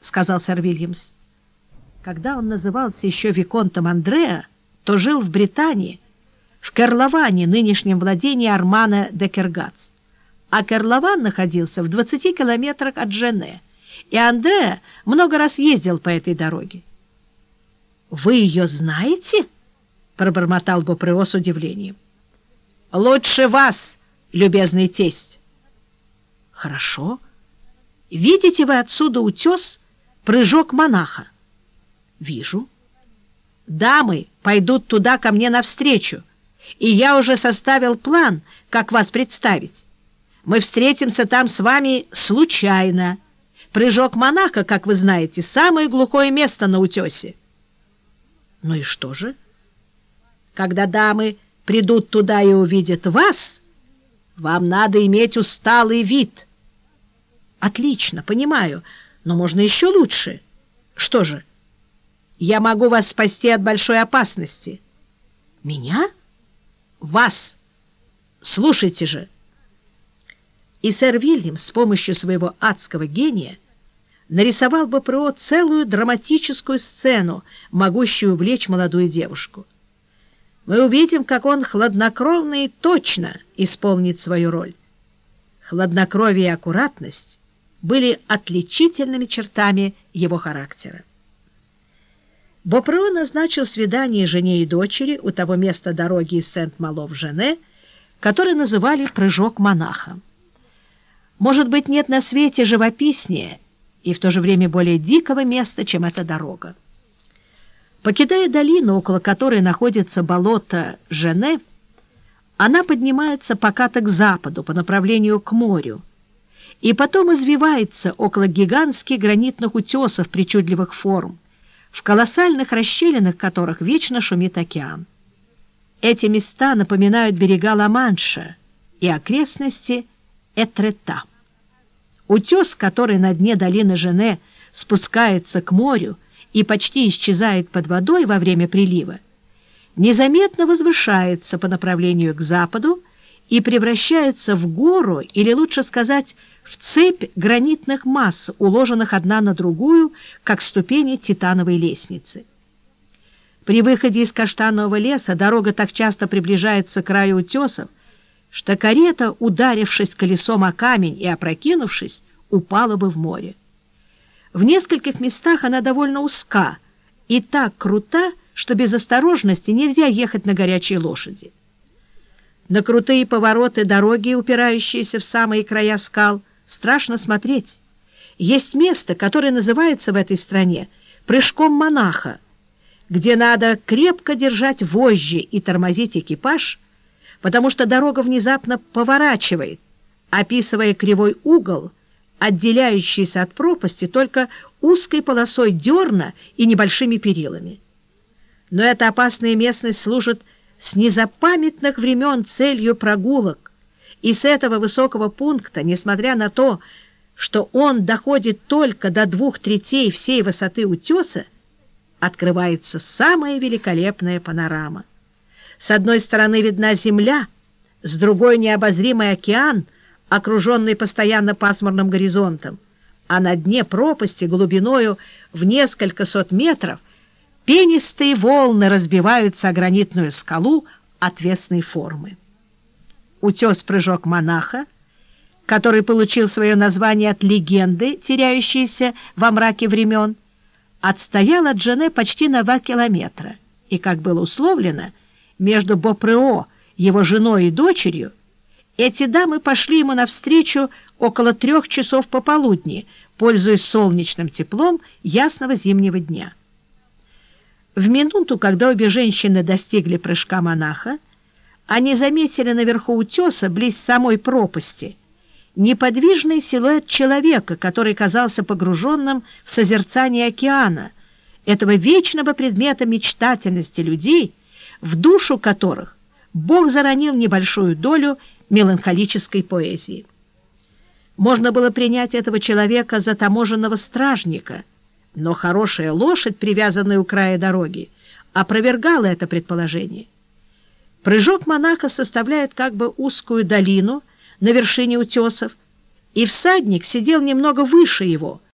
— сказал сэр Вильямс. Когда он назывался еще Виконтом Андреа, то жил в Британии, в Керловане, нынешнем владении Армана де Кергатс. А Керлован находился в 20 километрах от Жене, и Андреа много раз ездил по этой дороге. «Вы ее знаете?» — пробормотал Бопрео с удивлением. «Лучше вас, любезный тесть». «Хорошо. Видите вы отсюда утес, прыжок монаха?» «Вижу». «Дамы пойдут туда ко мне навстречу, и я уже составил план, как вас представить. Мы встретимся там с вами случайно. Прыжок монаха, как вы знаете, самое глухое место на утесе». «Ну и что же?» «Когда дамы придут туда и увидят вас, вам надо иметь усталый вид». «Отлично, понимаю, но можно еще лучше. Что же?» Я могу вас спасти от большой опасности. Меня? Вас. Слушайте же. И сэр Вильям с помощью своего адского гения нарисовал бы ПРО целую драматическую сцену, могущую увлечь молодую девушку. Мы увидим, как он хладнокровно и точно исполнит свою роль. Хладнокровие и аккуратность были отличительными чертами его характера. Бопро назначил свидание жене и дочери у того места дороги из Сент-Мало в Жене, которое называли «прыжок монаха». Может быть, нет на свете живописнее и в то же время более дикого места, чем эта дорога. Покидая долину, около которой находится болото Жене, она поднимается покато к западу по направлению к морю и потом извивается около гигантских гранитных утесов причудливых форм, в колоссальных расщелинах которых вечно шумит океан. Эти места напоминают берега Ла-Манша и окрестности Этрета. Утес, который на дне долины Жене спускается к морю и почти исчезает под водой во время прилива, незаметно возвышается по направлению к западу и превращается в гору, или лучше сказать, в цепь гранитных масс, уложенных одна на другую, как ступени титановой лестницы. При выходе из каштанового леса дорога так часто приближается к краю утесов, что карета, ударившись колесом о камень и опрокинувшись, упала бы в море. В нескольких местах она довольно узка и так крута, что без осторожности нельзя ехать на горячей лошади. На крутые повороты дороги, упирающиеся в самые края скал, страшно смотреть. Есть место, которое называется в этой стране «прыжком монаха», где надо крепко держать вожжи и тормозить экипаж, потому что дорога внезапно поворачивает, описывая кривой угол, отделяющийся от пропасти только узкой полосой дерна и небольшими перилами. Но эта опасная местность служит с незапамятных времен целью прогулок, и с этого высокого пункта, несмотря на то, что он доходит только до двух третей всей высоты утеса, открывается самая великолепная панорама. С одной стороны видна земля, с другой необозримый океан, окруженный постоянно пасмурным горизонтом, а на дне пропасти глубиною в несколько сот метров пенистые волны разбиваются о гранитную скалу отвесной формы утес-прыжок монаха, который получил свое название от легенды, теряющейся во мраке времен, отстоял от Жене почти на два километра, и, как было условлено, между Бопрео, его женой и дочерью, эти дамы пошли ему навстречу около трех часов пополудни, пользуясь солнечным теплом ясного зимнего дня. В минуту, когда обе женщины достигли прыжка монаха, они заметили наверху утеса, близ самой пропасти, неподвижный силуэт человека, который казался погруженным в созерцание океана, этого вечного предмета мечтательности людей, в душу которых Бог заронил небольшую долю меланхолической поэзии. Можно было принять этого человека за таможенного стражника, но хорошая лошадь, привязанная у края дороги, опровергала это предположение. Прыжок монаха составляет как бы узкую долину на вершине утесов, и всадник сидел немного выше его,